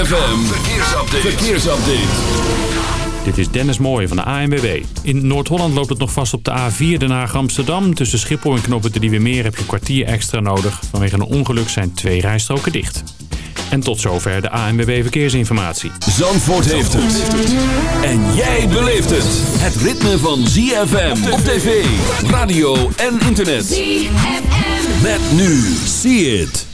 ZFM, verkeersupdate. verkeersupdate. Dit is Dennis Mooij van de ANWB. In Noord-Holland loopt het nog vast op de A4 Den Haag-Amsterdam. Tussen Schiphol en Knoppen de Nieuwe Meer heb je een kwartier extra nodig. Vanwege een ongeluk zijn twee rijstroken dicht. En tot zover de ANWB Verkeersinformatie. Zandvoort heeft het. En jij beleeft het. Het ritme van ZFM op tv, radio en internet. ZFM. Met nu. See it.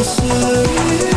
answer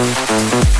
Música